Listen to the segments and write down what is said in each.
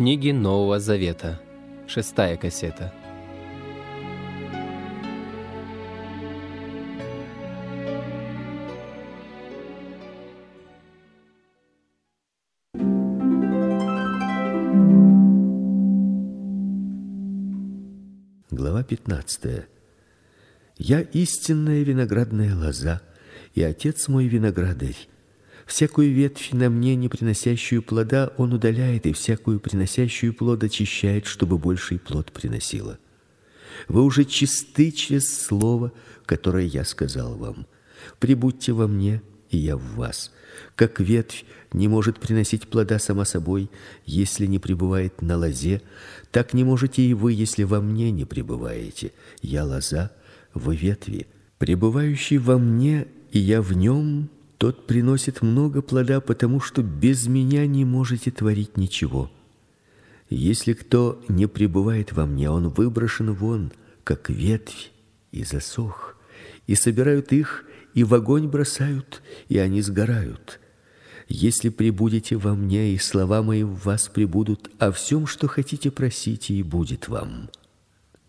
Книги Нового Завета. Шестая кассета. Глава 15. Я истинная виноградная лоза, и отец мой виноградарь. Всякую ветвь на мне, не приносящую плода, он удаляет, и всякую приносящую плод очищает, чтобы больший плод приносила. Вы уже чисты через слово, которое я сказал вам. Прибудьте во мне, и я в вас. Как ветвь не может приносить плода сама собой, если не пребывает на лозе, так не можете и вы, если во мне не пребываете. Я лоза, вы ветви. Пребывающий во мне, и я в нем, тот приносит много плода, потому что без меня не можете творить ничего. Если кто не пребывает во мне, он выброшен вон, как ветвь, и засох. И собирают их и в огонь бросают, и они сгорают. Если пребудете во мне, и слова мои в вас пребудут, о всем, что хотите, просите, и будет вам.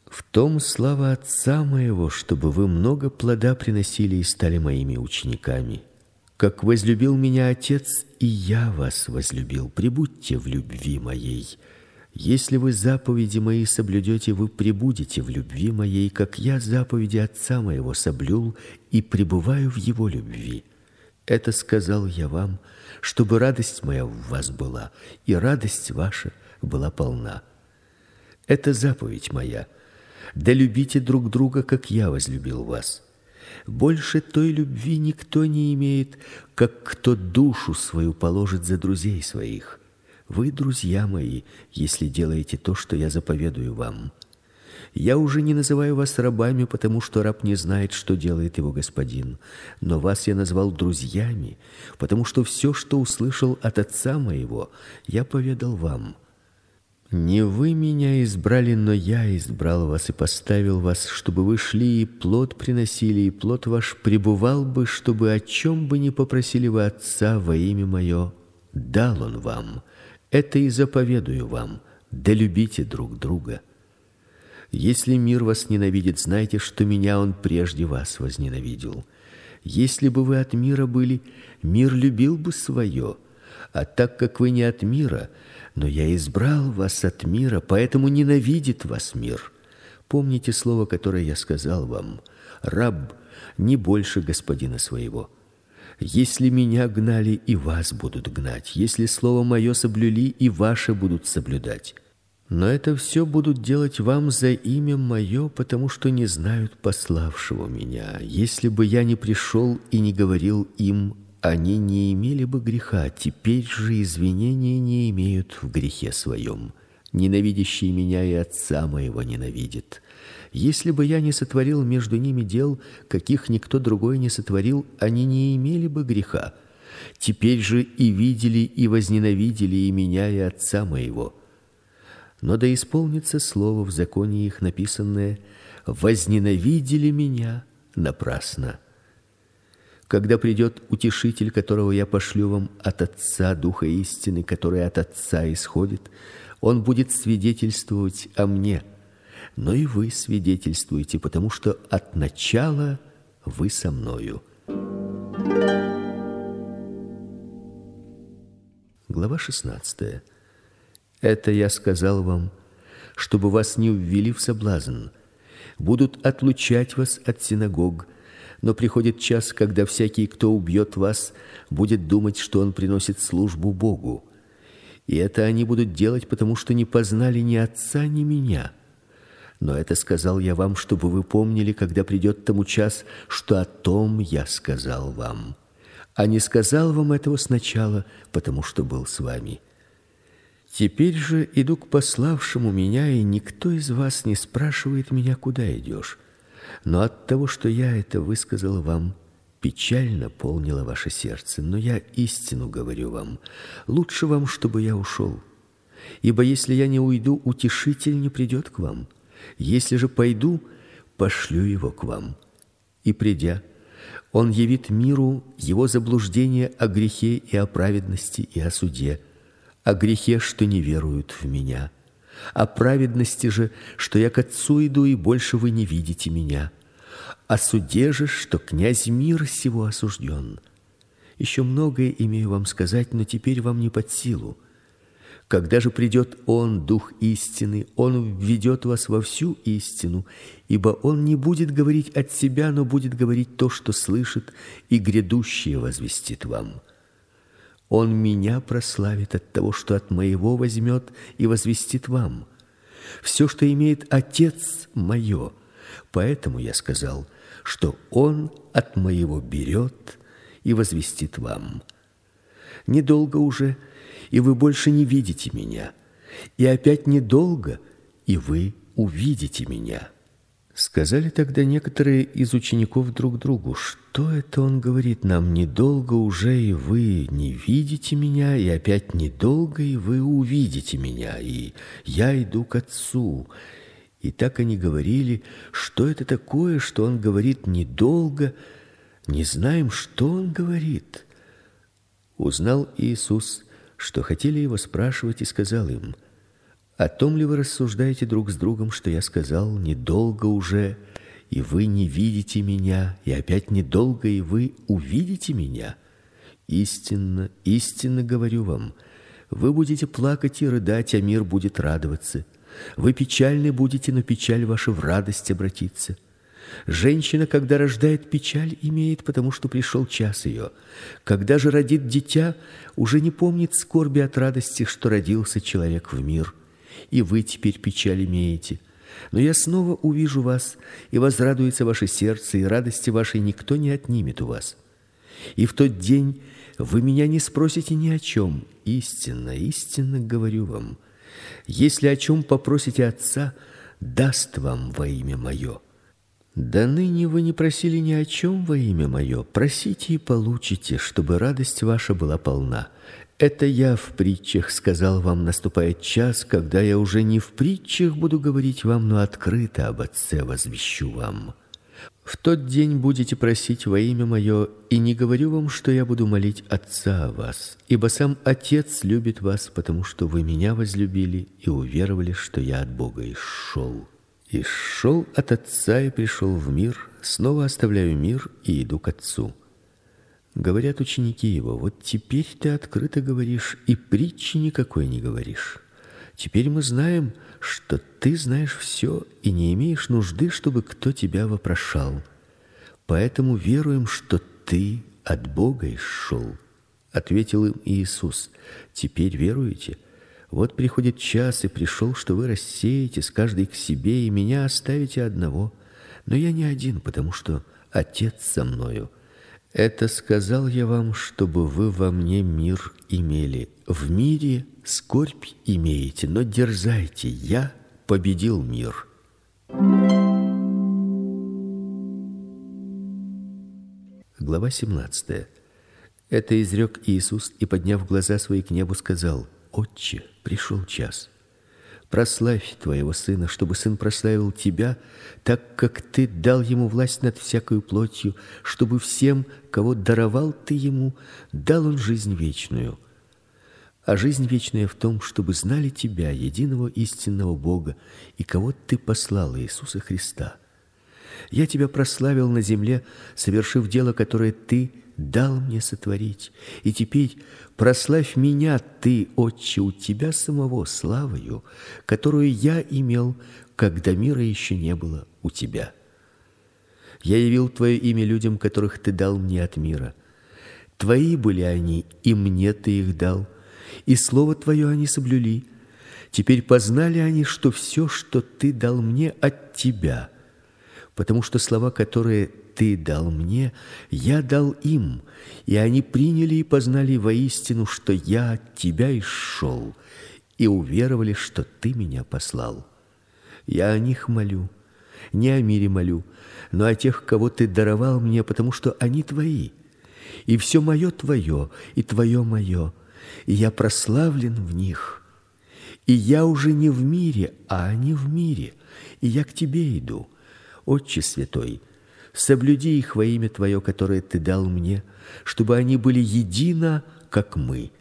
В том слава Отца моего, чтобы вы много плода приносили и стали моими учениками. Как возлюбил меня Отец, и я вас возлюбил. Пребудьте в любви моей. Если вы заповеди мои соблюдете, вы пребудете в любви моей, как я заповеди Отца моего соблюл и пребываю в его любви. Это сказал я вам, чтобы радость моя в вас была, и радость ваша была полна. Это заповедь моя: да любите друг друга, как я возлюбил вас. Больше той любви никто не имеет, как кто душу свою положит за друзей своих. Вы, друзья мои, если делаете то, что я заповедую вам. Я уже не называю вас рабами, потому что раб не знает, что делает его господин, но вас я назвал друзьями, потому что все, что услышал от отца моего, я поведал вам. Не вы меня избрали, но я избрал вас и поставил вас, чтобы вы шли и плод приносили, и плод ваш пребывал бы, чтобы о чем бы ни попросили вы Отца во имя мое, дал он вам. Это и заповедую вам: да любите друг друга. Если мир вас ненавидит, знайте, что меня он прежде вас возненавидел. Если бы вы от мира были, мир любил бы свое, а так как вы не от мира, но я избрал вас от мира, поэтому ненавидит вас мир. Помните слово, которое я сказал вам: раб не больше господина своего. Если меня гнали, и вас будут гнать. Если слово мое соблюли, и ваше будут соблюдать. Но это все будут делать вам за имя мое, потому что не знают пославшего меня. Если бы я не пришел и не говорил им они не имели бы греха, теперь же извинения не имеют в грехе своем. Ненавидящий меня и отца моего ненавидит. Если бы я не сотворил между ними дел, каких никто другой не сотворил, они не имели бы греха. Теперь же и видели и возненавидели и меня и отца моего. Но да исполнится слово в законе их написанное: возненавидели меня напрасно. Когда придет утешитель, которого я пошлю вам от Отца Духа истины, который от Отца исходит, он будет свидетельствовать о мне. Но и вы свидетельствуете, потому что от начала вы со мною. Глава 16. Это я сказал вам, чтобы вас не ввели в соблазн. Будут отлучать вас от синагог но приходит час, когда всякий, кто убьет вас, будет думать, что он приносит службу Богу. И это они будут делать, потому что не познали ни отца, ни меня. Но это сказал я вам, чтобы вы помнили, когда придет тому час, что о том я сказал вам. А не сказал вам этого сначала, потому что был с вами. Теперь же иду к пославшему меня, и никто из вас не спрашивает меня, куда идешь. Но от того, что я это высказал вам, печаль наполнила ваше сердце, но я истину говорю вам: лучше вам, чтобы я ушел. Ибо если я не уйду, утешитель не придет к вам. Если же пойду, пошлю его к вам. И придя, он явит миру его заблуждение о грехе и о праведности и о суде. о грехе, что не веруют в меня, о праведности же, что я к Отцу иду, и больше вы не видите меня, о суде же, что князь мира сего осужден. Еще многое имею вам сказать, но теперь вам не под силу. Когда же придет Он, Дух истины, Он введет вас во всю истину, ибо Он не будет говорить от себя, но будет говорить то, что слышит, и грядущее возвестит вам. Он меня прославит от того, что от моего возьмет и возвестит вам. Все, что имеет Отец мое, поэтому я сказал, что Он от моего берет и возвестит вам. Недолго уже и вы больше не видите меня. И опять недолго, и вы увидите меня. Сказали тогда некоторые из учеников друг другу: "Что это он говорит нам? Недолго уже и вы не видите меня, и опять недолго и вы увидите меня, и я иду к Отцу". И так они говорили, что это такое, что он говорит недолго, не знаем, что он говорит. Узнал Иисус что хотели его спрашивать, и сказал им: "О том ли вы рассуждаете друг с другом, что я сказал: недолго уже, и вы не видите меня, и опять недолго, и вы увидите меня? Истинно, истинно говорю вам, вы будете плакать и рыдать, а мир будет радоваться. Вы печальны будете, но печаль ваша в радость обратится". Женщина, когда рождает печаль, имеет, потому что пришел час ее. Когда же родит дитя, уже не помнит скорби от радости, что родился человек в мир. И вы теперь печаль имеете. Но я снова увижу вас, и возрадуется ваше сердце, и радости вашей никто не отнимет у вас. И в тот день вы меня не спросите ни о чем. Истинно, истинно говорю вам, если о чем попросите Отца, даст вам во имя мое. Да ныне вы не просили ни о чем во имя мое, просите и получите, чтобы радость ваша была полна. Это я в притчах сказал вам, наступает час, когда я уже не в притчах буду говорить вам, но открыто об Отце возвещу вам. В тот день будете просить во имя мое, и не говорю вам, что я буду молить Отца о вас, ибо сам Отец любит вас, потому что вы меня возлюбили и уверовали, что я от Бога исшел. И от Отца и пришел в мир, снова оставляю мир и иду к Отцу. Говорят ученики его: "Вот теперь ты открыто говоришь и притчи никакой не говоришь. Теперь мы знаем, что ты знаешь все и не имеешь нужды, чтобы кто тебя вопрошал. Поэтому веруем, что ты от Бога исшел. Ответил им Иисус: "Теперь веруете?" Вот приходит час, и пришел, что вы рассеетесь каждый к себе и меня оставите одного. Но я не один, потому что Отец со мною. Это сказал я вам, чтобы вы во мне мир имели. В мире скорбь имеете, но дерзайте, я победил мир. Глава 17. Это изрек Иисус и подняв глаза свои к небу сказал: Отче, пришел час. Прославь твоего сына, чтобы сын прославил тебя, так как ты дал ему власть над всякой плотью, чтобы всем, кого даровал ты ему, дал он жизнь вечную. А жизнь вечная в том, чтобы знали тебя, единого истинного Бога, и кого ты послал, Иисуса Христа. Я тебя прославил на земле, совершив дело, которое ты дал мне сотворить. И теперь прославь меня ты, Отче, у тебя самого славою, которую я имел, когда мира еще не было у тебя. Я явил твое имя людям, которых ты дал мне от мира. Твои были они, и мне ты их дал, и слово твое они соблюли. Теперь познали они, что все, что ты дал мне от тебя, потому что слова, которые ты дал мне, я дал им, и они приняли и познали воистину, что я от тебя исшел, и уверовали, что ты меня послал. Я о них молю, не о мире молю, но о тех, кого ты даровал мне, потому что они твои. И все мое твое, и твое мое, и я прославлен в них. И я уже не в мире, а они в мире, и я к тебе иду. Отче святой, соблюди их во имя Твое, которое Ты дал мне, чтобы они были едино, как мы.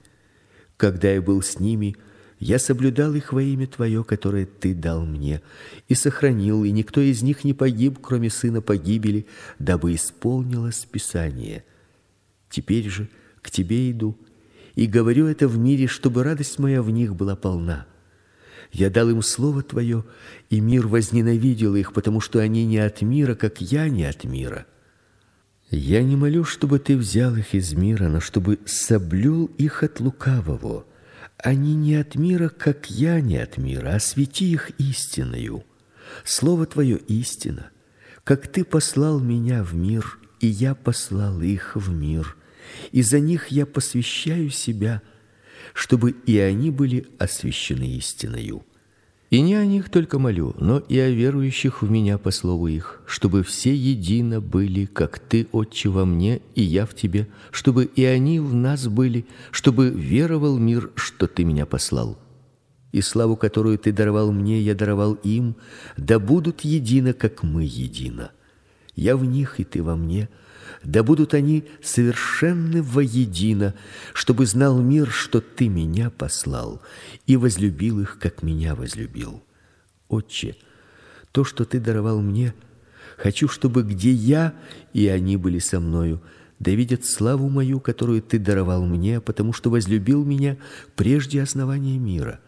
Когда я был с ними, я соблюдал их во имя твое, которое ты дал мне, и сохранил, и никто из них не погиб, кроме сына погибели, дабы исполнилось писание. Теперь же к тебе иду, и говорю это в мире, чтобы радость моя в них была полна. Я дал им слово твое, и мир возненавидел их, потому что они не от мира, как я не от мира. Я не молю, чтобы ты взял их из мира, но чтобы соблюл их от лукавого. Они не от мира, как я не от мира, освети их истиною. Слово твое истина. Как ты послал меня в мир, и я послал их в мир. И за них я посвящаю себя, чтобы и они были освящены истиною. И не о них только молю, но и о верующих в меня по слову их, чтобы все едино были, как ты, Отче, во мне, и я в тебе, чтобы и они в нас были, чтобы веровал мир, что ты меня послал. И славу, которую ты даровал мне, я даровал им, да будут едино, как мы едино. Я в них, и ты во мне, да будут они совершенны воедино, чтобы знал мир, что ты меня послал и возлюбил их, как меня возлюбил. Отче, то, что ты даровал мне, хочу, чтобы где я и они были со мною, да видят славу мою, которую ты даровал мне, потому что возлюбил меня прежде основания мира.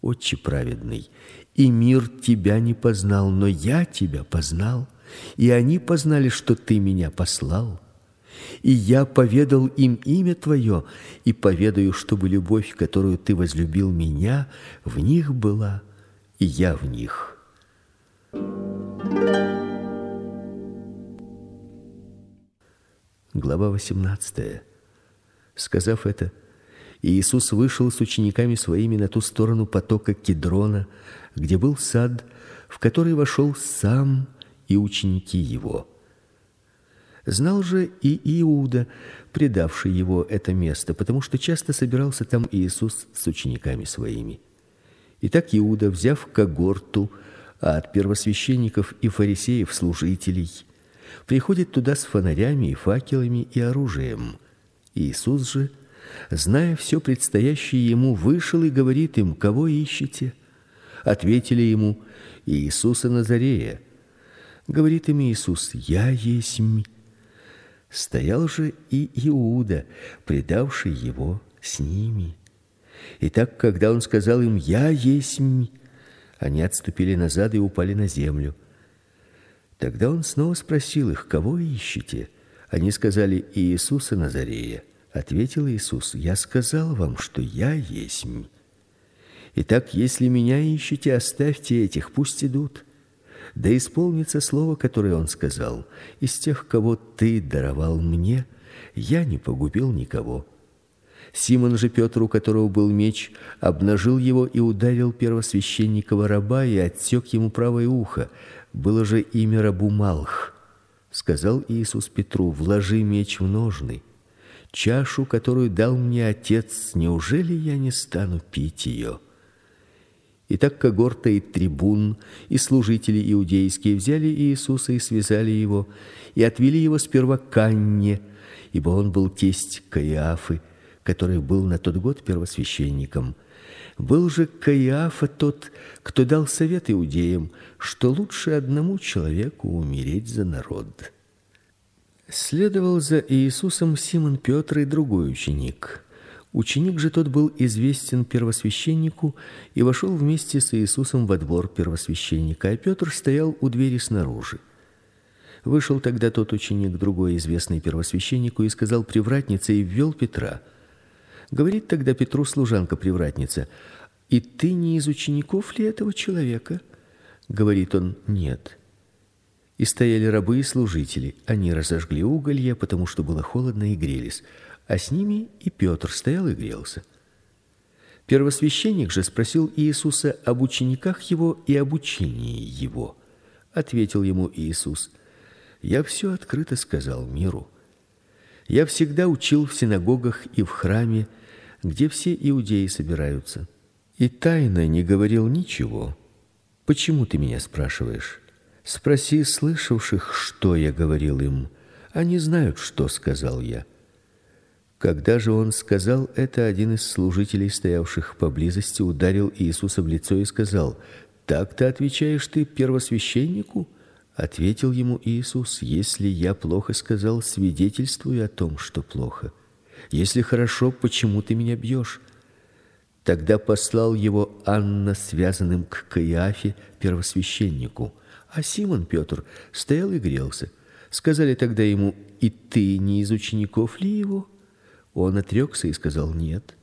Отче праведный, и мир тебя не познал, но я тебя познал и они познали, что ты меня послал. И я поведал им имя твое, и поведаю, чтобы любовь, которую ты возлюбил меня, в них была, и я в них. Глава 18. Сказав это, Иисус вышел с учениками своими на ту сторону потока Кедрона, где был сад, в который вошел сам и ученики его. Знал же и Иуда, предавший его это место, потому что часто собирался там Иисус с учениками своими. Итак, Иуда, взяв когорту от первосвященников и фарисеев служителей, приходит туда с фонарями и факелами и оружием. Иисус же, зная все предстоящее ему, вышел и говорит им: "Кого ищете?" Ответили ему: "Иисуса Назарея". Говорит им Иисус: "Я есмь". Стоял же и Иуда, предавший его с ними. И так, когда он сказал им: "Я есмь", они отступили назад и упали на землю. Тогда он снова спросил их: "Кого ищете?" Они сказали: "Иисуса Назарея". Ответил Иисус: "Я сказал вам, что я есмь. Итак, если меня ищете, оставьте этих, пусть идут да исполнится слово, которое он сказал: из тех, кого ты даровал мне, я не погубил никого. Симон же Петр, у которого был меч, обнажил его и ударил первосвященникова раба и отсек ему правое ухо. Было же имя рабу Малх. Сказал Иисус Петру: "Вложи меч в ножны. Чашу, которую дал мне Отец, неужели я не стану пить ее?» И так когорта и трибун и служители иудейские взяли Иисуса и связали его и отвели его сперва к Анне, ибо он был тесть Каиафы, который был на тот год первосвященником. Был же Каиафа тот, кто дал совет иудеям, что лучше одному человеку умереть за народ. Следовал за Иисусом Симон Петр и другой ученик. Ученик же тот был известен первосвященнику и вошел вместе с Иисусом во двор первосвященника, а Петр стоял у двери снаружи. Вышел тогда тот ученик, другой известный первосвященнику, и сказал привратнице и ввел Петра. Говорит тогда Петру служанка привратница: "И ты не из учеников ли этого человека?" Говорит он: "Нет". И стояли рабы и служители. Они разожгли уголья, потому что было холодно, и грелись а с ними и Петр стоял и грелся. Первосвященник же спросил Иисуса об учениках его и об учении его. Ответил ему Иисус: Я все открыто сказал миру. Я всегда учил в синагогах и в храме, где все иудеи собираются, и тайно не говорил ничего. Почему ты меня спрашиваешь? Спроси слышавших, что я говорил им. Они знают, что сказал я. Когда же он сказал это, один из служителей, стоявших поблизости, ударил Иисуса в лицо и сказал: "Так ты отвечаешь ты первосвященнику?" Ответил ему Иисус: "Если я плохо сказал, свидетельствуй о том, что плохо. Если хорошо, почему ты меня бьешь?" Тогда послал его Анна связанным к Каиафе, первосвященнику, а Симон Петр стоял и грелся. Сказали тогда ему: "И ты не из учеников ли его?" Он отрекся и сказал: "Нет".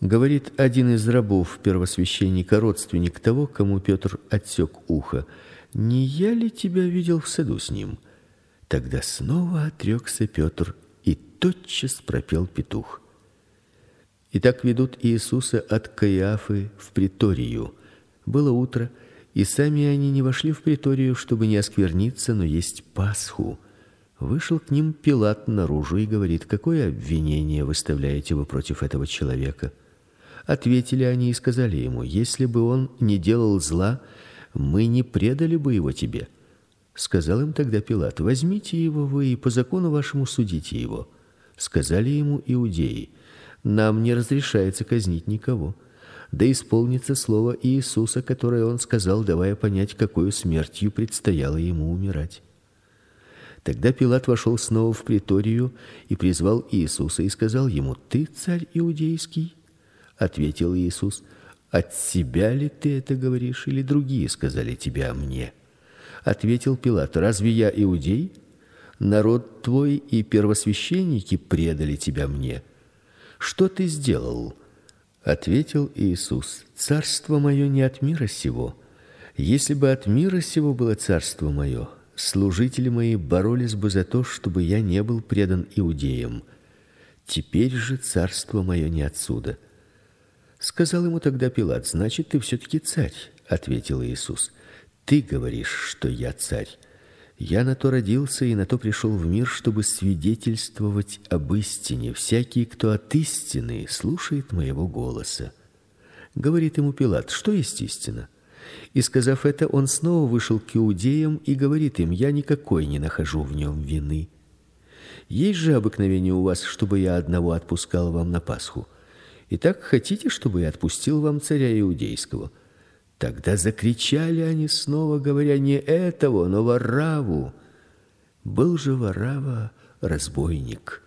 Говорит один из рабов первосвященника, родственник того, кому Петр отсек ухо: "Не я ли тебя видел в саду с ним?" Тогда снова отрекся Петр и тотчас пропел петух. И так ведут Иисуса от Каиафы в приторию. Было утро, и сами они не вошли в приторию, чтобы не оскверниться, но есть Пасху. Вышел к ним Пилат наружу и говорит: "Какое обвинение выставляете вы против этого человека?" Ответили они и сказали ему: "Если бы он не делал зла, мы не предали бы его тебе". Сказал им тогда Пилат: "Возьмите его вы и по закону вашему судите его". Сказали ему иудеи: "Нам не разрешается казнить никого" да исполнится слово Иисуса, которое он сказал, давая понять, какой смертью предстояло ему умирать. Тогда Пилат вошел снова в приторию и призвал Иисуса и сказал ему: "Ты царь иудейский?" Ответил Иисус: "От себя ли ты это говоришь, или другие сказали тебе о мне?" Ответил Пилат: "Разве я иудей? Народ твой и первосвященники предали тебя мне. Что ты сделал?" Ответил Иисус: "Царство мое не от мира сего. Если бы от мира сего было царство мое, служители мои боролись бы за то, чтобы я не был предан иудеям. Теперь же царство мое не отсюда. Сказал ему тогда Пилат: "Значит, ты все таки царь?" ответил Иисус. "Ты говоришь, что я царь. Я на то родился и на то пришел в мир, чтобы свидетельствовать об истине. Всякий, кто от истины, слушает моего голоса". Говорит ему Пилат: "Что есть истина?" И сказав это, он снова вышел к иудеям и говорит им: "Я никакой не нахожу в нем вины. Есть же обыкновение у вас, чтобы я одного отпускал вам на Пасху. Итак, хотите, чтобы я отпустил вам царя иудейского?" Тогда закричали они снова, говоря не этого, но Вараву. Был же Варава разбойник.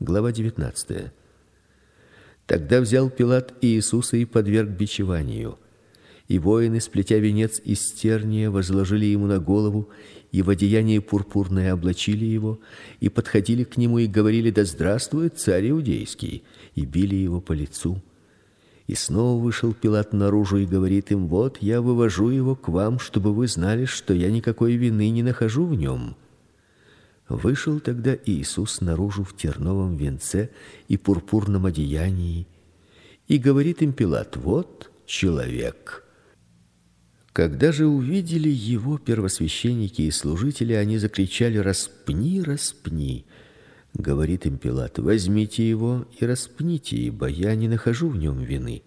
Глава 19. Тогда взял Пилат Иисуса и подверг бичеванию. И воины, сплетя венец из терния, возложили ему на голову, и в одеяние пурпурное облачили его, и подходили к нему и говорили: "Да здравствует царь иудейский!" и били его по лицу. И снова вышел Пилат наружу и говорит им: "Вот я вывожу его к вам, чтобы вы знали, что я никакой вины не нахожу в нем". Вышел тогда Иисус наружу в терновом венце и пурпурном одеянии, и говорит им Пилат: "Вот человек". Когда же увидели его первосвященники и служители, они закричали: "Распни, распни!" Говорит им Пилат: "Возьмите его и распните, ибо я не нахожу в нем вины".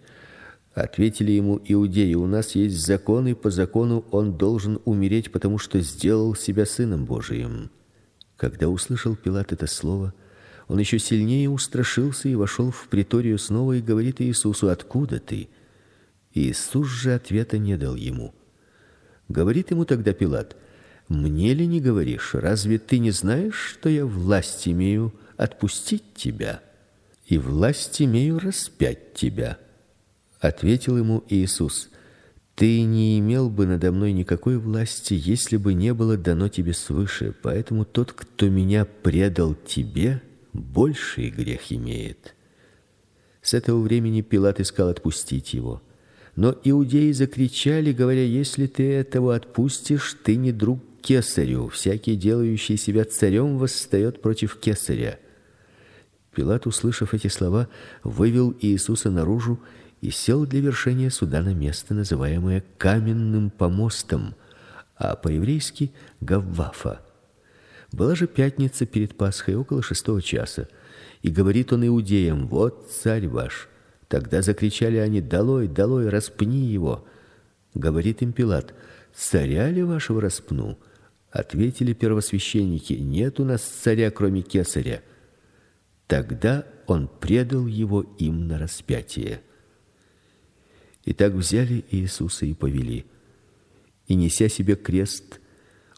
Ответили ему иудеи: "У нас есть закон, и по закону он должен умереть, потому что сделал себя сыном Божиим". Когда услышал Пилат это слово, он еще сильнее устрашился и вошел в приторию снова и говорит Иисусу: "Откуда ты?" Иисус же ответа не дал ему. Говорит ему тогда Пилат: "Мне ли не говоришь? Разве ты не знаешь, что я власть имею отпустить тебя и власть имею распять тебя?" Ответил ему Иисус: ты не имел бы надо мной никакой власти, если бы не было дано тебе свыше. Поэтому тот, кто меня предал тебе, больший грех имеет. С этого времени Пилат искал отпустить его. Но иудеи закричали, говоря: "Если ты этого отпустишь, ты не друг кесарю. Всякий делающий себя царем восстает против кесаря". Пилат, услышав эти слова, вывел Иисуса наружу и сел для вершения суда на место, называемое каменным помостом, а по-еврейски Гаввафа. Была же пятница перед Пасхой около шестого часа, и говорит он иудеям: "Вот царь ваш". Тогда закричали они: "Долой, долой, распни его!" Говорит им Пилат: "Царя ли вашего распну?" Ответили первосвященники: "Нет у нас царя, кроме кесаря". Тогда он предал его им на распятие. И так взяли Иисуса и повели. И неся себе крест,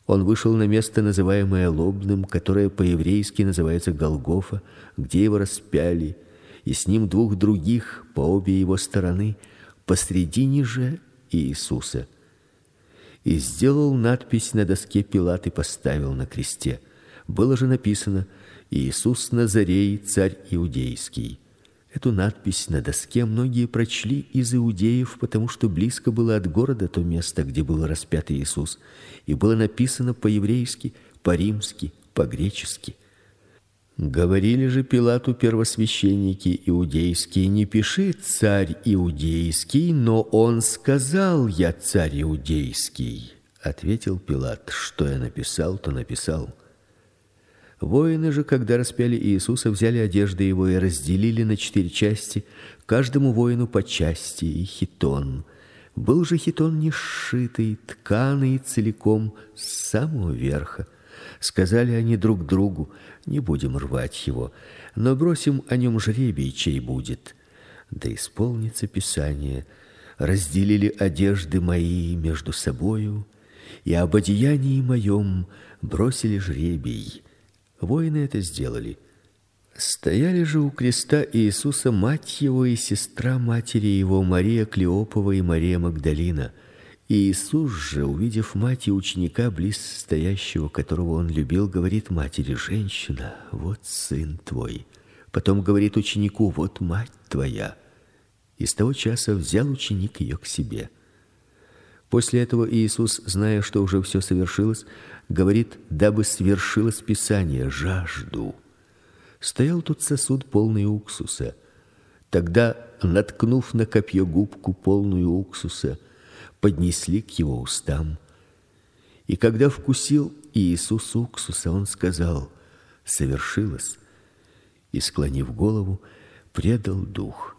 он вышел на место, называемое Лобным, которое по-еврейски называется Голгофа, где его распяли, и с ним двух других по обе его стороны, посредине же Иисуса. И сделал надпись на доске Пилат и поставил на кресте. Было же написано: Иисус Назарей, царь иудейский. Эту надпись на доске многие прочли из иудеев, потому что близко было от города то место, где был распят Иисус, и было написано по-еврейски, по-римски, по-гречески. Говорили же Пилату первосвященники иудейские: "Не пиши царь иудейский, но он сказал: я царь иудейский". Ответил Пилат: "Что я написал, то написал". Воины же, когда распяли Иисуса, взяли одежды его и разделили на четыре части, каждому воину по части и хитон. Был же хитон не сшитый, тканый целиком с самого верха. Сказали они друг другу: "Не будем рвать его, но бросим о нем жребий, чей будет". Да исполнится писание: разделили одежды мои между собою, и об одеянии моем бросили жребий. Воины это сделали. Стояли же у креста Иисуса мать его и сестра матери его Мария Клеопова и Мария Магдалина. Иисус же, увидев мать и ученика близ стоящего, которого он любил, говорит матери: "Женщина, вот сын твой". Потом говорит ученику: "Вот мать твоя". И с того часа взял ученик ее к себе. После этого Иисус, зная, что уже все совершилось, говорит: "Дабы свершилось писание: жажду". Стоял тут сосуд полный уксуса. Тогда, наткнув на копье губку полную уксуса, поднесли к его устам. И когда вкусил Иисус уксуса, он сказал: "Совершилось". И склонив голову, предал дух.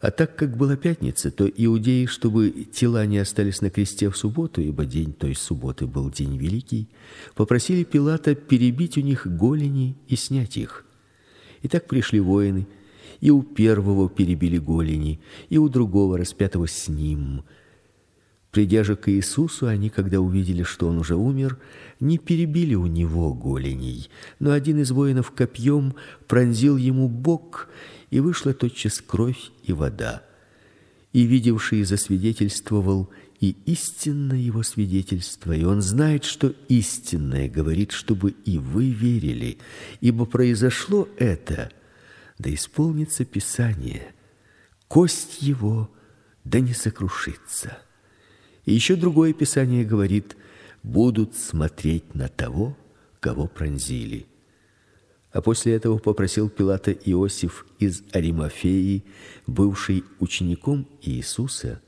А так как была пятница, то иудеи, чтобы тела не остались на кресте в субботу, ибо день той субботы был день великий, попросили Пилата перебить у них голени и снять их. И так пришли воины, и у первого перебили голени, и у другого распятого с ним. Придя же к Иисусу, они, когда увидели, что он уже умер, не перебили у него голеней, но один из воинов копьем пронзил ему бок, вышла тотчас кровь и вода. И видевший засвидетельствовал и истинно его свидетельство, и он знает, что истинное говорит, чтобы и вы верили, ибо произошло это, да исполнится Писание. Кость его да не сокрушится. И еще другое Писание говорит: будут смотреть на того, кого пронзили. А после этого попросил Пилата Иосиф из Аримафеи, бывший учеником Иисуса,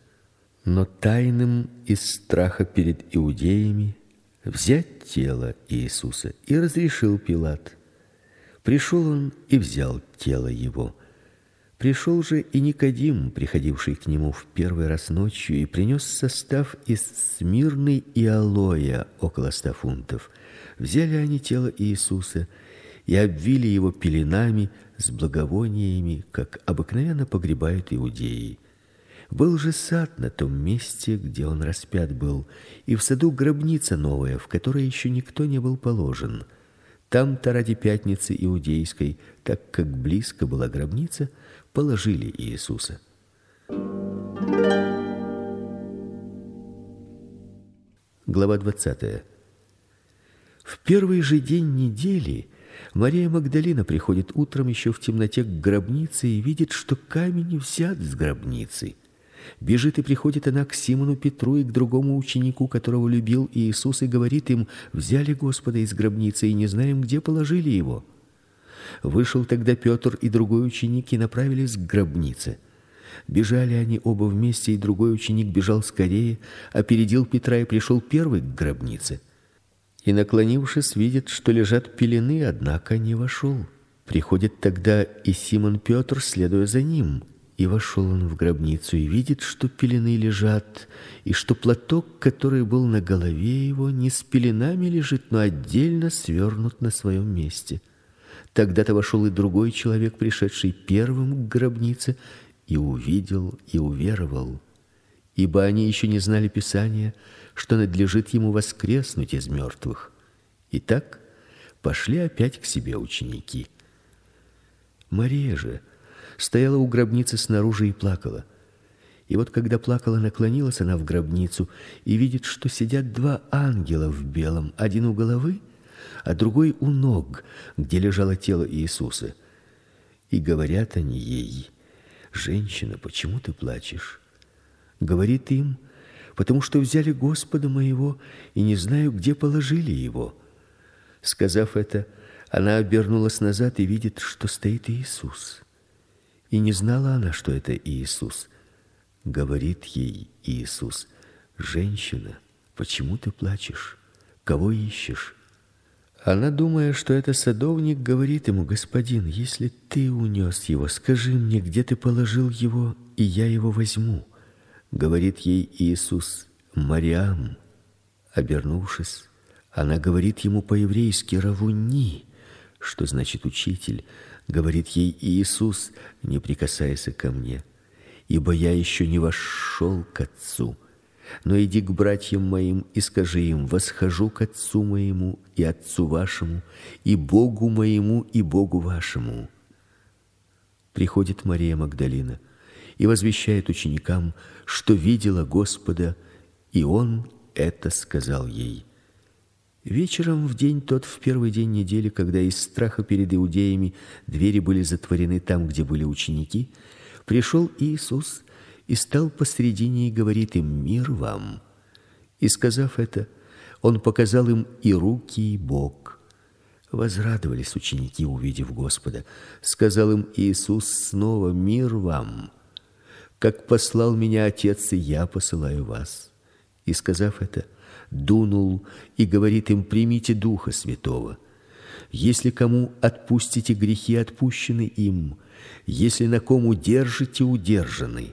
но тайным из страха перед иудеями, взять тело Иисуса, и разрешил Пилат. Пришел он и взял тело его. Пришел же и Никодим, приходивший к нему в первый раз ночью, и принес состав из смирны и алоя около ста фунтов. Взяли они тело Иисуса и обвили его пеленами с благовониями, как обыкновенно погребают иудеи. Был же сад на том месте, где он распят был, и в саду гробница новая, в которой еще никто не был положен. Там-то ради пятницы иудейской, так как близко была гробница, положили Иисуса. Глава 20. В первый же день недели Мария Магдалина приходит утром еще в темноте к гробнице и видит, что камень взят с гробницы. Бежит и приходит она к Симону Петру и к другому ученику, которого любил Иисус, и говорит им: "Взяли Господа из гробницы и не знаем, где положили его". Вышел тогда Петр и другой ученик и направились к гробнице. Бежали они оба вместе, и другой ученик бежал скорее, опередил Петра и пришел первый к гробнице и, наклонившись, видит, что лежат пелены, однако не вошел. Приходит тогда и Симон Петр, следуя за ним, И вошел он в гробницу и видит, что пелены лежат, и что платок, который был на голове его, не с пеленами лежит, но отдельно свернут на своем месте. Тогда-то вошел и другой человек, пришедший первым к гробнице, и увидел и уверовал, ибо они еще не знали Писания, что надлежит ему воскреснуть из мертвых. Итак, пошли опять к себе ученики. Мария же стояла у гробницы снаружи и плакала. И вот когда плакала, наклонилась она в гробницу и видит, что сидят два ангела в белом, один у головы, а другой у ног, где лежало тело Иисуса. И говорят они ей: "Женщина, почему ты плачешь?" Говорит им: "Потому что взяли Господа моего и не знаю, где положили его". Сказав это, она обернулась назад и видит, что стоит Иисус. И не знала она, что это Иисус. Говорит ей Иисус: "Женщина, почему ты плачешь? Кого ищешь?" Она, думая, что это садовник, говорит ему: "Господин, если ты унес его, скажи мне, где ты положил его, и я его возьму". Говорит ей Иисус: "Мариам". Обернувшись, она говорит ему по-еврейски: "Равуни", что значит учитель говорит ей Иисус, не прикасайся ко мне, ибо я еще не вошел к Отцу. Но иди к братьям моим и скажи им: восхожу к Отцу моему и Отцу вашему, и Богу моему и Богу вашему. Приходит Мария Магдалина и возвещает ученикам, что видела Господа, и он это сказал ей. Вечером в день тот, в первый день недели, когда из страха перед иудеями двери были затворены там, где были ученики, пришел Иисус и стал посредине и говорит им: "Мир вам". И сказав это, он показал им и руки, и бок. Возрадовались ученики, увидев Господа. Сказал им Иисус снова: "Мир вам. Как послал меня Отец, и я посылаю вас". И сказав это, дунул и говорит им: "Примите Духа Святого. Если кому отпустите грехи, отпущены им; если на ком удержите, удержаны".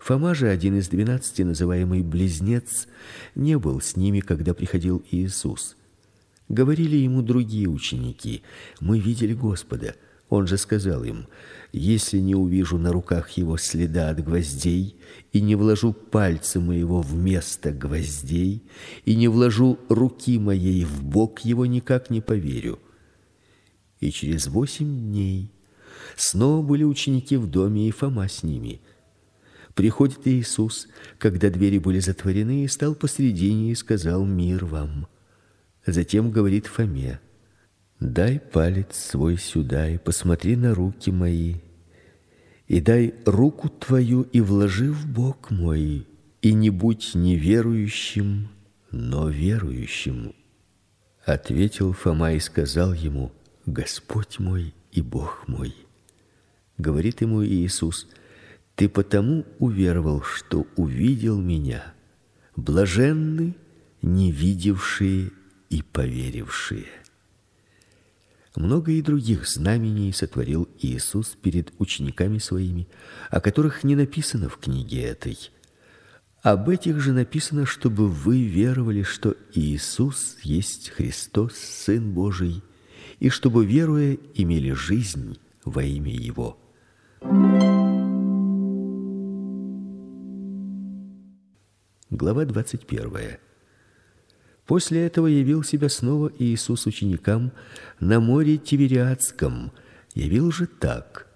Фома же, один из двенадцати, называемый близнец, не был с ними, когда приходил Иисус. Говорили ему другие ученики: "Мы видели Господа". Он же сказал им: если не увижу на руках его следа от гвоздей и не вложу пальца моего в место гвоздей и не вложу руки моей в бок его, никак не поверю. И через восемь дней снова были ученики в доме и Фома с ними. Приходит Иисус, когда двери были затворены, и стал посредине и сказал: "Мир вам". Затем говорит Фоме: Дай палец свой сюда и посмотри на руки мои, и дай руку твою и вложи в бок мой, и не будь неверующим, но верующим. Ответил Фома и сказал ему: Господь мой и Бог мой. Говорит ему Иисус: Ты потому уверовал, что увидел меня. Блаженны не видевшие и поверившие. Много и других знамений сотворил Иисус перед учениками своими, о которых не написано в книге этой. Об этих же написано, чтобы вы веровали, что Иисус есть Христос, сын Божий, и чтобы веруя имели жизнь во имя его. Глава двадцать первая. После этого явил себя снова Иисус ученикам на море Тивериадском. Явил же так: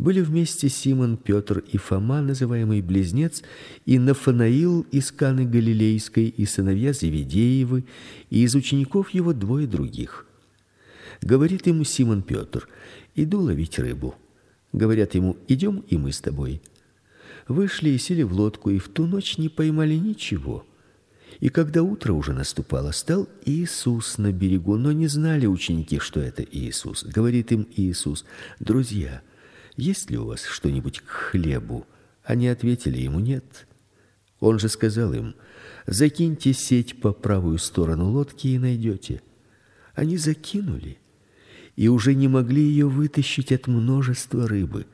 были вместе Симон, Петр и Фома, называемый близнец, и Нафанаил из Каны Галилейской, и сыновья Зеведеевы, и из учеников его двое других. Говорит ему Симон Петр: "Иду ловить рыбу". Говорят ему: "Идем и мы с тобой". Вышли и сели в лодку, и в ту ночь не поймали ничего. И когда утро уже наступало, стал Иисус на берегу, но не знали ученики, что это Иисус. Говорит им Иисус: "Друзья, есть ли у вас что-нибудь к хлебу?" Они ответили ему: "Нет". Он же сказал им: "Закиньте сеть по правую сторону лодки и найдете". Они закинули и уже не могли ее вытащить от множества рыбы.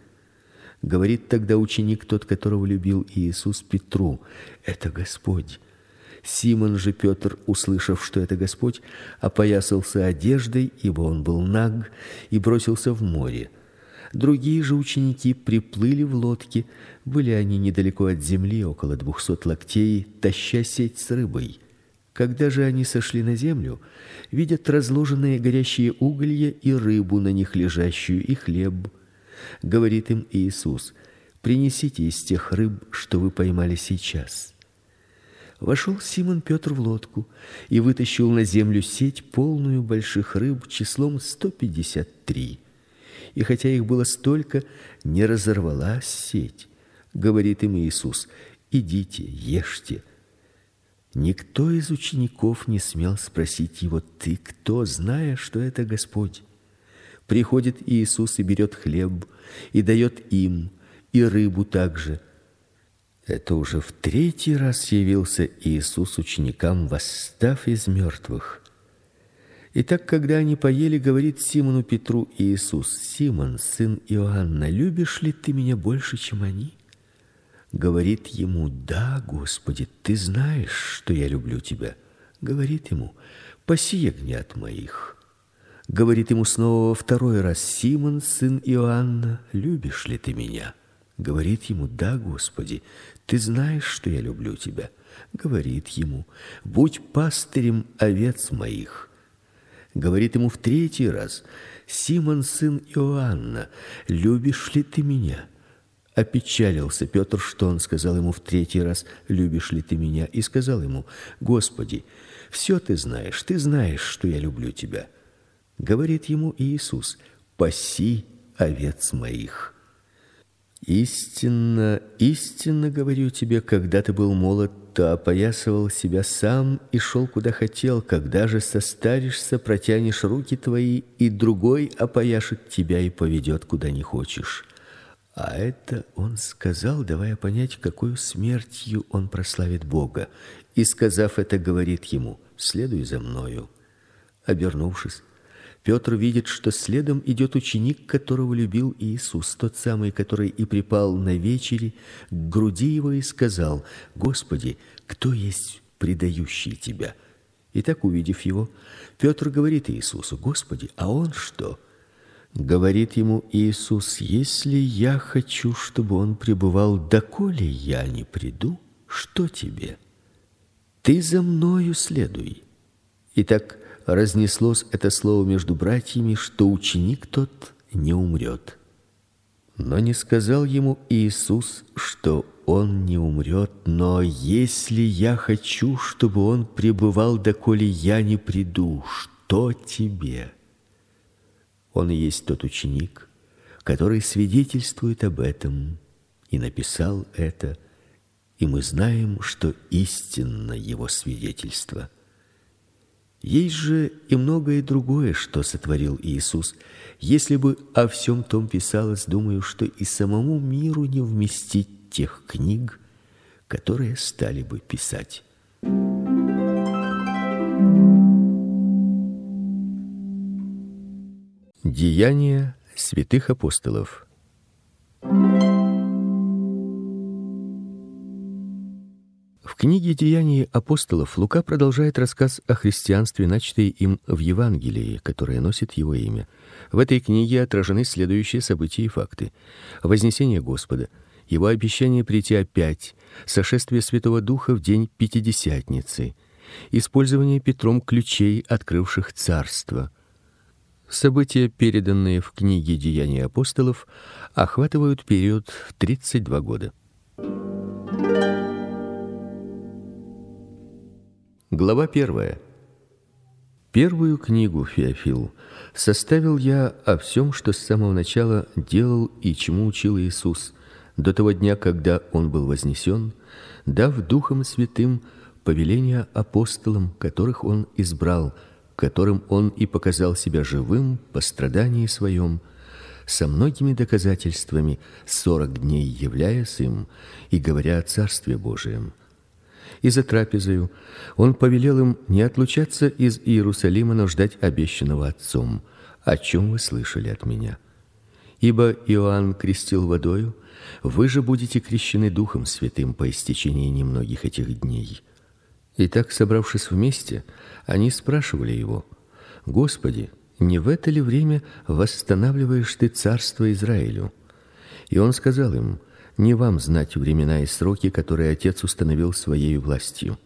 Говорит тогда ученик тот, которого любил Иисус Петру: "Это Господь". Симон же Петр, услышав, что это Господь, опоясался одеждой, ибо он был наг, и бросился в море. Другие же ученики приплыли в лодке, были они недалеко от земли, около двухсот локтей, таща сеть с рыбой. Когда же они сошли на землю, видят разложенные горящие уголья и рыбу на них лежащую и хлеб. Говорит им Иисус: "Принесите из тех рыб, что вы поймали сейчас". Вошел Симон Петр в лодку и вытащил на землю сеть полную больших рыб числом сто пятьдесят три. И хотя их было столько, не разорвалась сеть. Говорит им Иисус: "Идите, ешьте". Никто из учеников не смел спросить его: "Ты кто?", зная, что это Господь. Приходит Иисус и берет хлеб и дает им, и рыбу также. Это уже в третий раз явился Иисус ученикам, восстав из мертвых. Итак, когда они поели, говорит Симону Петру Иисус: "Симон, сын Иоанна, любишь ли ты меня больше, чем они?" Говорит ему: "Да, Господи, ты знаешь, что я люблю тебя". Говорит ему: "Паси ягнят моих". Говорит ему снова во второй раз: "Симон, сын Иоанна, любишь ли ты меня?" Говорит ему: "Да, Господи, ты знаешь, что я люблю тебя". Говорит ему: "Будь пастырем овец моих". Говорит ему в третий раз: "Симон, сын Иоанна, любишь ли ты меня?" Опечалился Петр, что он сказал ему в третий раз: "Любишь ли ты меня?" и сказал ему: "Господи, все ты знаешь, ты знаешь, что я люблю тебя". Говорит ему Иисус: "Паси овец моих". Истинно, истинно говорю тебе, когда ты был молод, то опоясывал себя сам и шел куда хотел, когда же состаришься, протянешь руки твои, и другой опояшет тебя и поведет куда не хочешь. А это он сказал, давая понять, какой смертью он прославит Бога. И сказав это, говорит ему: "Следуй за мною". Обернувшись, Петр видит, что следом идет ученик, которого любил Иисус, тот самый, который и припал на вечере к груди его и сказал: "Господи, кто есть предающий тебя?" И так увидев его, Петр говорит Иисусу: "Господи, а он что?" Говорит ему Иисус: "Если я хочу, чтобы он пребывал, доколе я не приду, что тебе? Ты за мною следуй". Итак, разнеслось это слово между братьями, что ученик тот не умрет. Но не сказал ему Иисус, что он не умрет, но если я хочу, чтобы он пребывал, доколе я не приду, что тебе? Он и есть тот ученик, который свидетельствует об этом и написал это, и мы знаем, что истинно его свидетельство. Есть же и многое другое, что сотворил Иисус. Если бы о всем том писалось, думаю, что и самому миру не вместить тех книг, которые стали бы писать. Деяния святых апостолов. В книге Деяний апостолов Лука продолжает рассказ о христианстве, начатый им в Евангелии, которое носит его имя. В этой книге отражены следующие события и факты: вознесение Господа, его обещание прийти опять, сошествие Святого Духа в день Пятидесятницы, использование Петром ключей, открывших царство. События, переданные в книге Деяний апостолов, охватывают период в 32 года. Глава 1. Первую книгу Феофил составил я о всем, что с самого начала делал и чему учил Иисус, до того дня, когда он был вознесен, дав Духом Святым повеления апостолам, которых он избрал, которым он и показал себя живым по страдании своем, со многими доказательствами сорок дней являясь им и говоря о царстве Божием и за трапезою он повелел им не отлучаться из Иерусалима, но ждать обещанного Отцом, о чем вы слышали от меня. Ибо Иоанн крестил водою, вы же будете крещены Духом Святым по истечении немногих этих дней. И так, собравшись вместе, они спрашивали его: Господи, не в это ли время восстанавливаешь ты царство Израилю? И он сказал им: Не вам знать времена и сроки, которые Отец установил своей властью.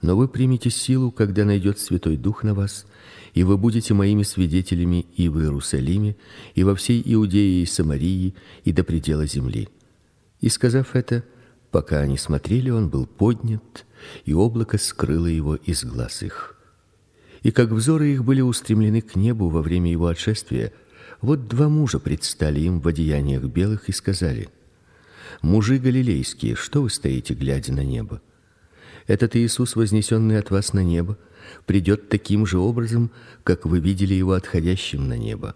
Но вы примете силу, когда найдет Святой Дух на вас, и вы будете моими свидетелями и в Иерусалиме, и во всей Иудее и Самарии, и до предела земли. И сказав это, пока они смотрели, он был поднят, и облако скрыло его из глаз их. И как взоры их были устремлены к небу во время его отшествия, вот два мужа предстали им в одеяниях белых и сказали: Мужи галилейские, что вы стоите, глядя на небо? Этот Иисус, вознесенный от вас на небо, придет таким же образом, как вы видели его отходящим на небо.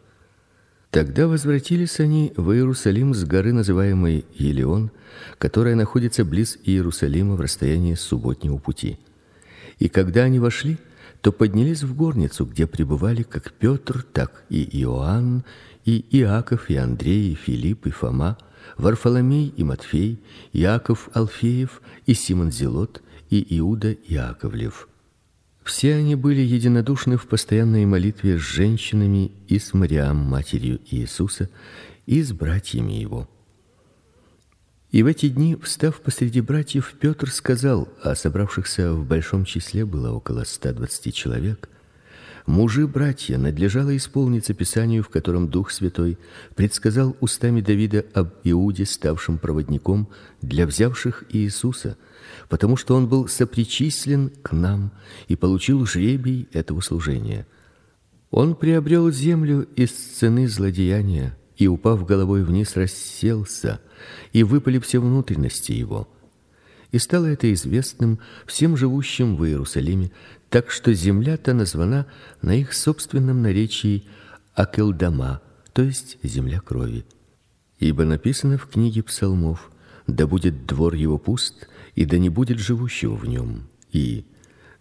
Тогда возвратились они в Иерусалим с горы, называемой Елеон, которая находится близ Иерусалима в расстоянии субботнего пути. И когда они вошли, то поднялись в горницу, где пребывали как Петр, так и Иоанн, и Иаков, и Андрей, и Филипп, и Фома, Варфоломей и Матфей, Иаков Алфеев и Симон Зелот, и Иуда Иаковлев. Все они были единодушны в постоянной молитве с женщинами и с Мариам, матерью Иисуса, и с братьями его. И в эти дни, встав посреди братьев, Петр сказал, а собравшихся в большом числе было около 120 человек: "Мужи, братья, надлежало исполниться писанию, в котором Дух Святой предсказал устами Давида об Иуде, ставшем проводником для взявших Иисуса, потому что он был сопричислен к нам и получил жребий этого служения. Он приобрел землю из цены злодеяния и упав головой вниз, расселся, и выпали все внутренности его. И стало это известным всем живущим в Иерусалиме, так что земля-то названа на их собственном наречии Акелдама, то есть земля крови. Ибо написано в книге Псалмов: да будет двор его пуст, и да не будет живущего в нем, и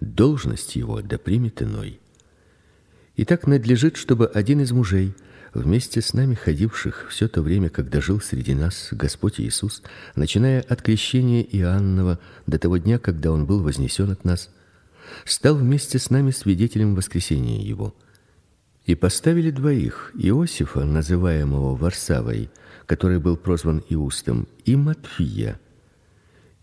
должность его да примет иной. И так надлежит, чтобы один из мужей вместе с нами ходивших все то время, когда жил среди нас Господь Иисус, начиная от крещения Иоаннова до того дня, когда он был вознесен от нас, стал вместе с нами свидетелем воскресения его. И поставили двоих: Иосифа, называемого Варсавой, который был прозван Иустом, и Матфия.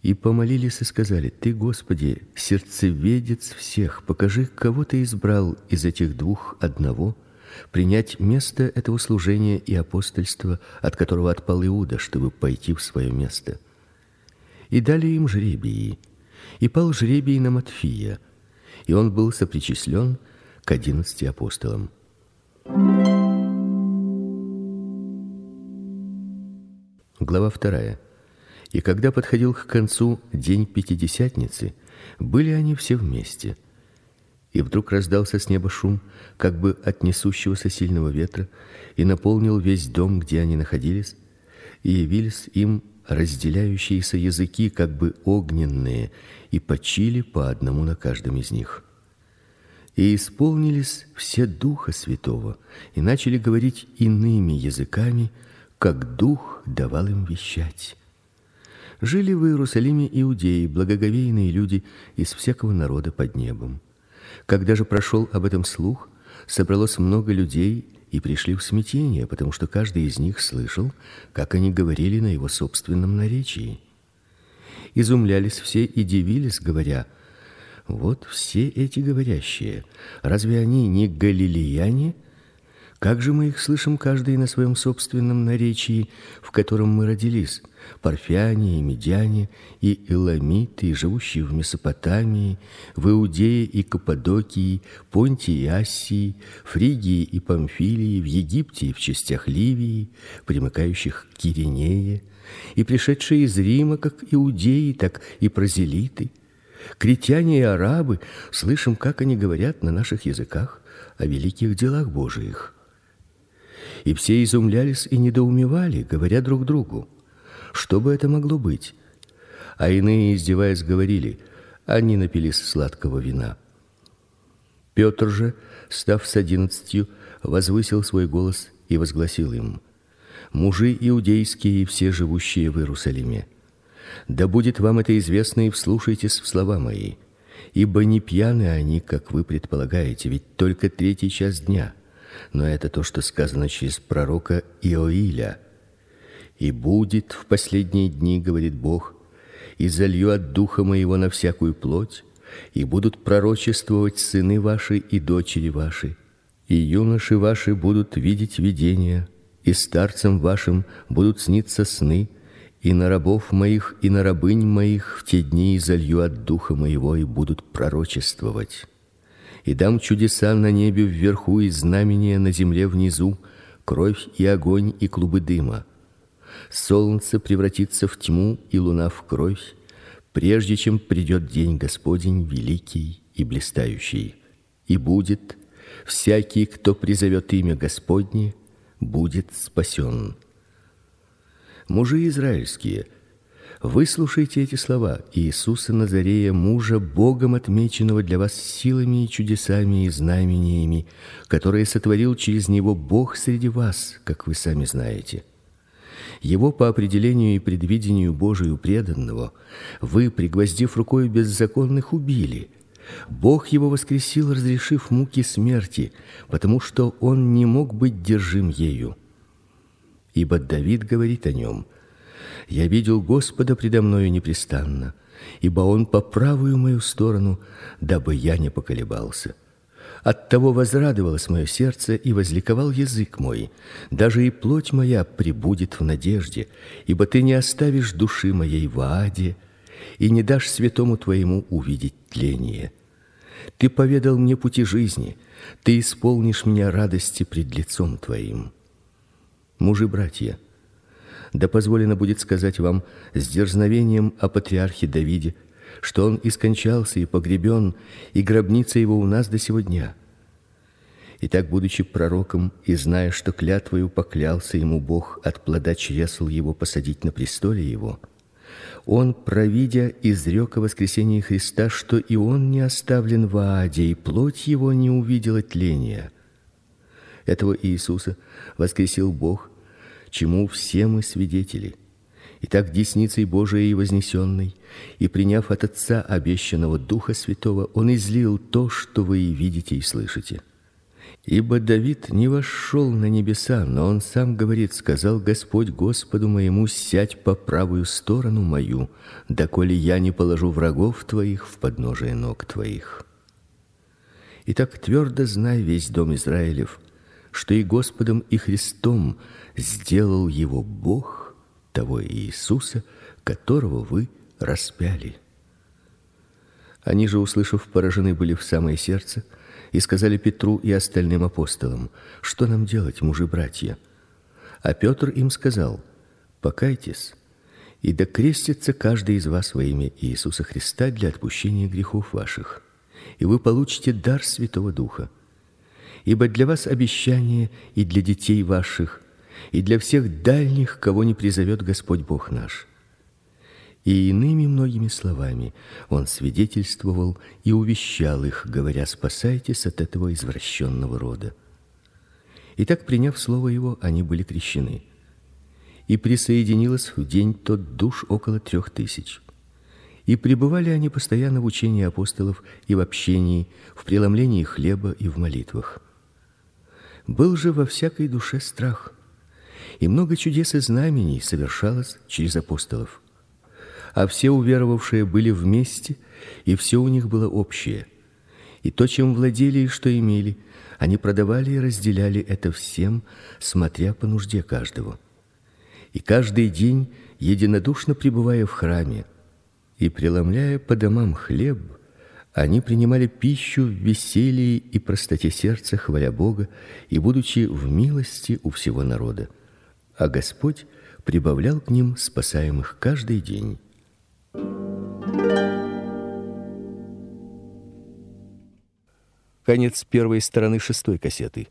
И помолились и сказали: Ты, Господи, сердцеведец всех, покажи, кого ты избрал из этих двух одного принять место этого служения и апостольства, от которого отпал Иуда, чтобы пойти в свое место. И дали им жребии. И пал жребий на Матфия, и он был сопричислен к одиннадцати апостолам. Глава вторая. И когда подходил к концу день Пятидесятницы, были они все вместе. И вдруг раздался с неба шум, как бы от несущегося сильного ветра, и наполнил весь дом, где они находились, и явились им разделяющиеся языки, как бы огненные, и почили по одному на каждом из них. И исполнились все духа святого, и начали говорить иными языками, как дух давал им вещать. Жили в Иерусалиме иудеи, благоговейные люди из всякого народа под небом. Когда же прошел об этом слух, собралось много людей и пришли в смятение, потому что каждый из них слышал, как они говорили на его собственном наречии. Изумлялись все и дивились, говоря: вот все эти говорящие, разве они не галилеяне? Как же мы их слышим каждый на своем собственном наречии, в котором мы родились? парфяне и медяне и эламиты, живущие в Месопотамии, в Иудее и Каппадокии, Понтии и Ассии, Фригии и Памфилии, в Египте и в частях Ливии, примыкающих к Киринее, и пришедшие из Рима, как иудеи, так и прозелиты, критяне и арабы, слышим, как они говорят на наших языках о великих делах Божиих. И все изумлялись и недоумевали, говоря друг другу: что бы это могло быть? А иные, издеваясь, говорили: они напились сладкого вина. Петр же, став с одиннадцатью, возвысил свой голос и возгласил им: мужи иудейские и все живущие в Иерусалиме, да будет вам это известно и вслушайтесь в слова мои. Ибо не пьяны они, как вы предполагаете, ведь только третий час дня. Но это то, что сказано через пророка Иоиля. И будет в последние дни, говорит Бог, и залью от духа моего на всякую плоть, и будут пророчествовать сыны ваши и дочери ваши, и юноши ваши будут видеть видения, и старцам вашим будут сниться сны, и на рабов моих и на рабынь моих в те дни залью от духа моего и будут пророчествовать. И дам чудеса на небе вверху и знамения на земле внизу, кровь и огонь и клубы дыма. Солнце превратится в тьму и луна в кровь, прежде чем придет день Господень великий и блистающий. И будет всякий, кто призовет имя Господне, будет спасен. Мужи израильские, выслушайте эти слова Иисуса Назарея, мужа Богом отмеченного для вас силами и чудесами и знамениями, которые сотворил через него Бог среди вас, как вы сами знаете. Его по определению и предвидению Божию преданного вы, пригвоздив рукой беззаконных, убили. Бог его воскресил, разрешив муки смерти, потому что он не мог быть держим ею. Ибо Давид говорит о нем: Я видел Господа предо мною непрестанно, ибо он по правую мою сторону, дабы я не поколебался. От того возрадовалось мое сердце и возликовал язык мой. Даже и плоть моя пребудет в надежде, ибо ты не оставишь души моей в аде и не дашь святому твоему увидеть тление. Ты поведал мне пути жизни, ты исполнишь меня радости пред лицом твоим. Мужи братья, да позволено будет сказать вам с дерзновением о патриархе Давиде, что он и скончался и погребен, и гробница его у нас до сего дня. Так, будучи пророком и зная, что клятвою поклялся ему Бог от плода чресл его посадить на престоле его, он, провидя, изрек о воскресении Христа, что и он не оставлен в аде, и плоть его не увидела тления. Этого Иисуса воскресил Бог, чему все мы свидетели. И так десницей Божией вознесенной, и приняв от Отца обещанного Духа Святого, он излил то, что вы и видите и слышите. Ибо Давид не вошел на небеса, но он сам говорит: сказал Господь Господу моему: сядь по правую сторону мою, доколе я не положу врагов твоих в подножие ног твоих. Итак, твердо знай весь дом Израилев, что и Господом и Христом сделал его Бог, того Иисуса, которого вы распяли. Они же, услышав, поражены были в самое сердце и сказали Петру и остальным апостолам: "Что нам делать, мужи-братья?" А Петр им сказал: "Покайтесь, и да крестится каждый из вас во имя Иисуса Христа для отпущения грехов ваших, и вы получите дар Святого Духа. Ибо для вас обещание и для детей ваших, и для всех дальних, кого не призовет Господь Бог наш". И иными многими словами он свидетельствовал и увещал их, говоря: "Спасайтесь от этого извращенного рода". И так, приняв слово его, они были крещены. И присоединилось в день тот душ около трех тысяч. И пребывали они постоянно в учении апостолов и в общении, в преломлении хлеба и в молитвах. Был же во всякой душе страх, и много чудес и знамений совершалось через апостолов а все уверовавшие были вместе, и все у них было общее. И то, чем владели и что имели, они продавали и разделяли это всем, смотря по нужде каждого. И каждый день, единодушно пребывая в храме и преломляя по домам хлеб, они принимали пищу в веселье и простоте сердца, хваля Бога и будучи в милости у всего народа. А Господь прибавлял к ним спасаемых каждый день. Конец первой стороны шестой кассеты.